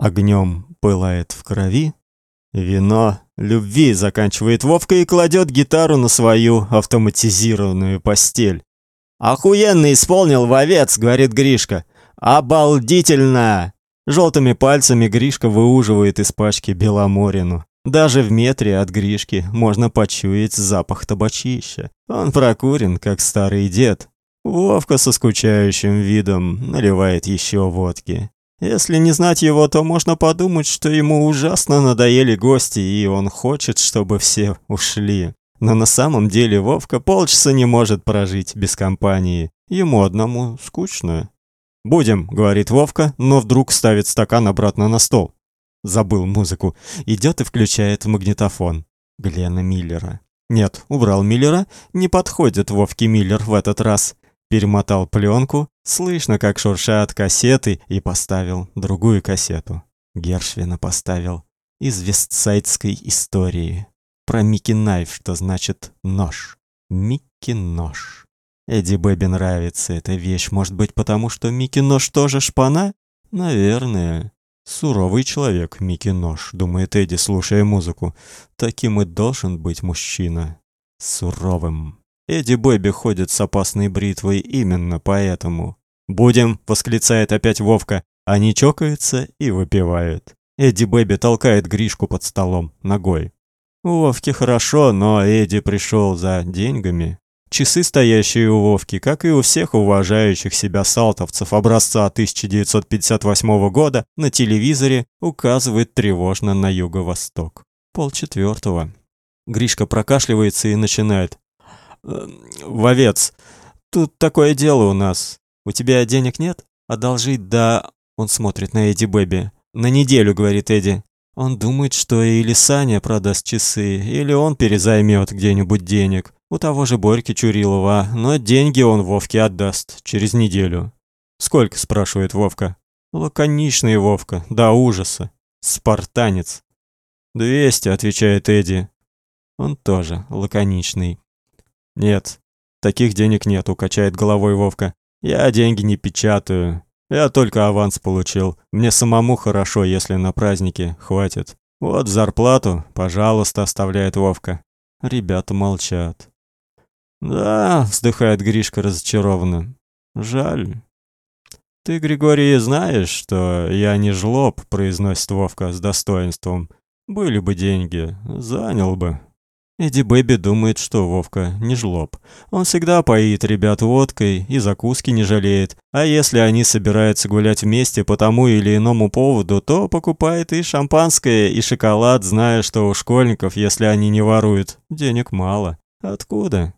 огнем пылает в крови. Вино любви заканчивает Вовка и кладет гитару на свою автоматизированную постель. «Охуенно исполнил вовец», — говорит Гришка. «Обалдительно!» Желтыми пальцами Гришка выуживает из пачки Беломорину. Даже в метре от Гришки можно почуять запах табачища. Он прокурен, как старый дед. Вовка со скучающим видом наливает еще водки. Если не знать его, то можно подумать, что ему ужасно надоели гости, и он хочет, чтобы все ушли. Но на самом деле Вовка полчаса не может прожить без компании. Ему одному скучно. «Будем», — говорит Вовка, но вдруг ставит стакан обратно на стол. Забыл музыку. Идет и включает магнитофон. Глена Миллера. Нет, убрал Миллера. Не подходит Вовке Миллер в этот раз. Перемотал пленку, слышно, как шуршат кассеты, и поставил другую кассету. Гершвина поставил из вестсайдской истории. Про Микки Найф, что значит нож. Микки Нож. Эдди Бэби нравится эта вещь, может быть, потому что Микки Нож тоже шпана? Наверное. Суровый человек, Микки Нож, думает Эдди, слушая музыку. Таким и должен быть мужчина. Суровым. Эдди Бэби ходит с опасной бритвой именно поэтому. «Будем!» — восклицает опять Вовка. Они чокаются и выпивают. Эдди Бэби толкает Гришку под столом ногой. Вовке хорошо, но Эдди пришел за деньгами. Часы, стоящие у Вовки, как и у всех уважающих себя салтовцев образца 1958 года, на телевизоре указывают тревожно на юго-восток. Полчетвертого. Гришка прокашливается и начинает. «Вовец, тут такое дело у нас. У тебя денег нет? Одолжить, да...» Он смотрит на Эдди Бэби. «На неделю», — говорит Эдди. Он думает, что или Саня продаст часы, или он перезаймет где-нибудь денег. У того же Борьки Чурилова, но деньги он Вовке отдаст через неделю. «Сколько?» – спрашивает Вовка. Лаконичный Вовка, до ужаса. Спартанец. «Двести», – отвечает Эдди. Он тоже лаконичный. «Нет, таких денег нету», — качает головой Вовка. «Я деньги не печатаю. Я только аванс получил. Мне самому хорошо, если на праздники хватит. Вот зарплату, пожалуйста, оставляет Вовка». Ребята молчат. «Да», — вздыхает Гришка разочарованно. «Жаль». «Ты, Григорий, знаешь, что я не жлоб», — произносит Вовка с достоинством. «Были бы деньги, занял бы». Эдди Бэби думает, что Вовка не жлоб. Он всегда поит ребят водкой и закуски не жалеет. А если они собираются гулять вместе по тому или иному поводу, то покупает и шампанское, и шоколад, зная, что у школьников, если они не воруют, денег мало. Откуда?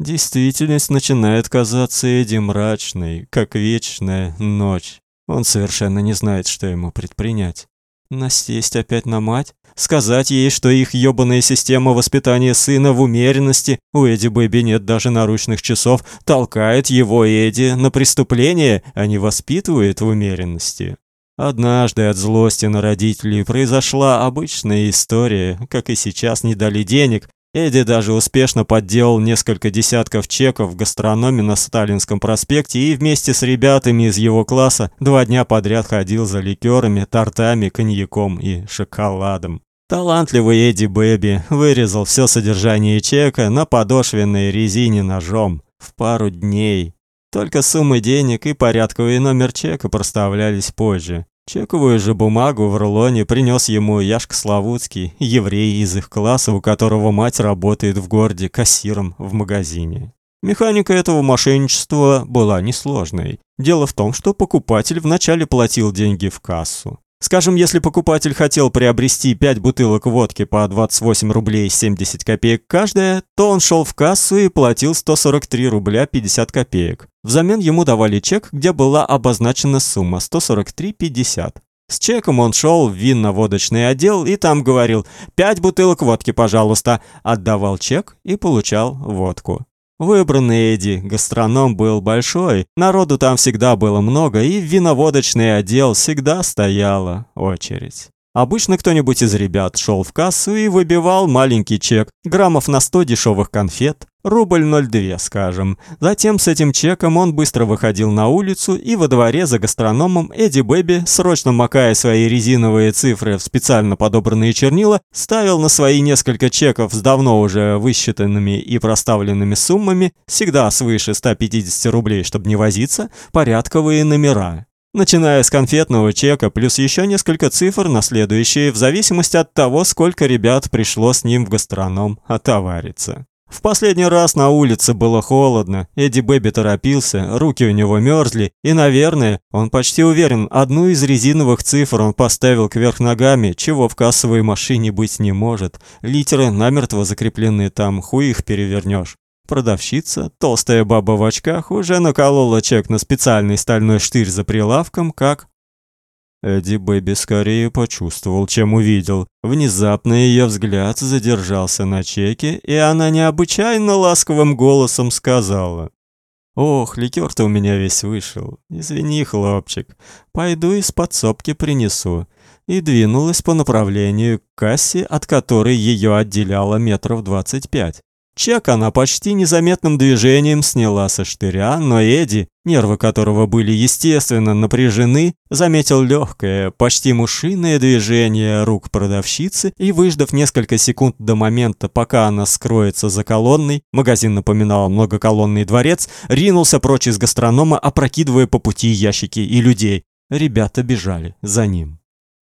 Действительность начинает казаться Эдди мрачной, как вечная ночь. Он совершенно не знает, что ему предпринять. Насесть опять на мать? Сказать ей, что их ёбаная система воспитания сына в умеренности, у Эдди Бэби нет даже наручных часов, толкает его Эдди на преступление, а не воспитывает в умеренности. Однажды от злости на родителей произошла обычная история, как и сейчас не дали денег, Эдди даже успешно подделал несколько десятков чеков в гастрономе на Сталинском проспекте и вместе с ребятами из его класса два дня подряд ходил за ликерами, тортами, коньяком и шоколадом. Талантливый Эдди Бэби вырезал все содержание чека на подошвенной резине ножом в пару дней. Только суммы денег и порядковый номер чека проставлялись позже. Чековую же бумагу в рулоне принес ему Яшка Славутский, еврей из их класса, у которого мать работает в городе кассиром в магазине. Механика этого мошенничества была несложной. Дело в том, что покупатель вначале платил деньги в кассу. Скажем, если покупатель хотел приобрести 5 бутылок водки по 28 рублей 70 копеек каждая, то он шел в кассу и платил 143 рубля 50 копеек. Взамен ему давали чек, где была обозначена сумма 143,50. С чеком он шел в винно-водочный отдел и там говорил «пять бутылок водки, пожалуйста», отдавал чек и получал водку. Выбранный Эдди, гастроном был большой, народу там всегда было много, и в виноводочный отдел всегда стояла очередь. Обычно кто-нибудь из ребят шел в кассу и выбивал маленький чек, граммов на 100 дешевых конфет, Рубль 0,2, скажем. Затем с этим чеком он быстро выходил на улицу и во дворе за гастрономом Эдди Бэби, срочно макая свои резиновые цифры в специально подобранные чернила, ставил на свои несколько чеков с давно уже высчитанными и проставленными суммами, всегда свыше 150 рублей, чтобы не возиться, порядковые номера. Начиная с конфетного чека, плюс еще несколько цифр на следующие, в зависимости от того, сколько ребят пришло с ним в гастроном отовариться. В последний раз на улице было холодно, Эдди Бэби торопился, руки у него мерзли, и, наверное, он почти уверен, одну из резиновых цифр он поставил кверх ногами, чего в кассовой машине быть не может. Литеры намертво закреплены там, хуй их перевернешь. Продавщица, толстая баба в очках, уже наколола чек на специальный стальной штырь за прилавком, как Эдди Бэби скорее почувствовал, чем увидел. Внезапно ее взгляд задержался на чеке, и она необычайно ласковым голосом сказала: "Ох, ликер-то у меня весь вышел. Извини, хлопчик. Пойду из подсобки принесу". И двинулась по направлению к кассе, от которой ее отделяло метров двадцать пять. Чек она почти незаметным движением сняла со штыря, но Эдди, нервы которого были естественно напряжены, заметил легкое, почти мушиное движение рук продавщицы и, выждав несколько секунд до момента, пока она скроется за колонной, магазин напоминал многоколонный дворец, ринулся прочь из гастронома, опрокидывая по пути ящики и людей. Ребята бежали за ним.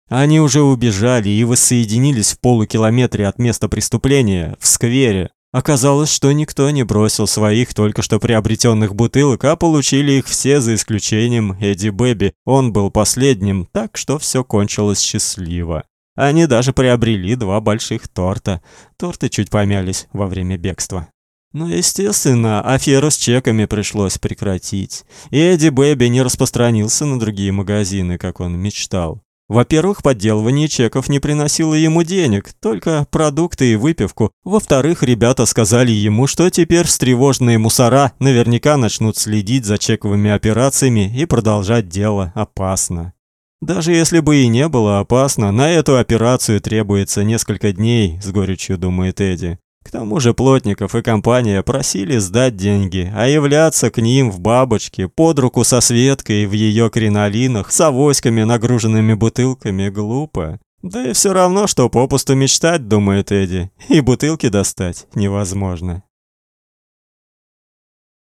Они уже убежали и воссоединились в полукилометре от места преступления, в сквере, Оказалось, что никто не бросил своих только что приобретенных бутылок, а получили их все за исключением Эдди Бэби. Он был последним, так что все кончилось счастливо. Они даже приобрели два больших торта. Торты чуть помялись во время бегства. Но, естественно, аферу с чеками пришлось прекратить. И Эдди Бэби не распространился на другие магазины, как он мечтал. Во-первых, подделывание чеков не приносило ему денег, только продукты и выпивку. Во-вторых, ребята сказали ему, что теперь встревоженные мусора наверняка начнут следить за чековыми операциями и продолжать дело опасно. Даже если бы и не было опасно, на эту операцию требуется несколько дней, с горечью думает Эдди. К тому же Плотников и компания просили сдать деньги, а являться к ним в бабочке под руку со Светкой в ее кринолинах с авоськами, нагруженными бутылками, глупо. Да и все равно, что попусту мечтать, думает Эдди, и бутылки достать невозможно.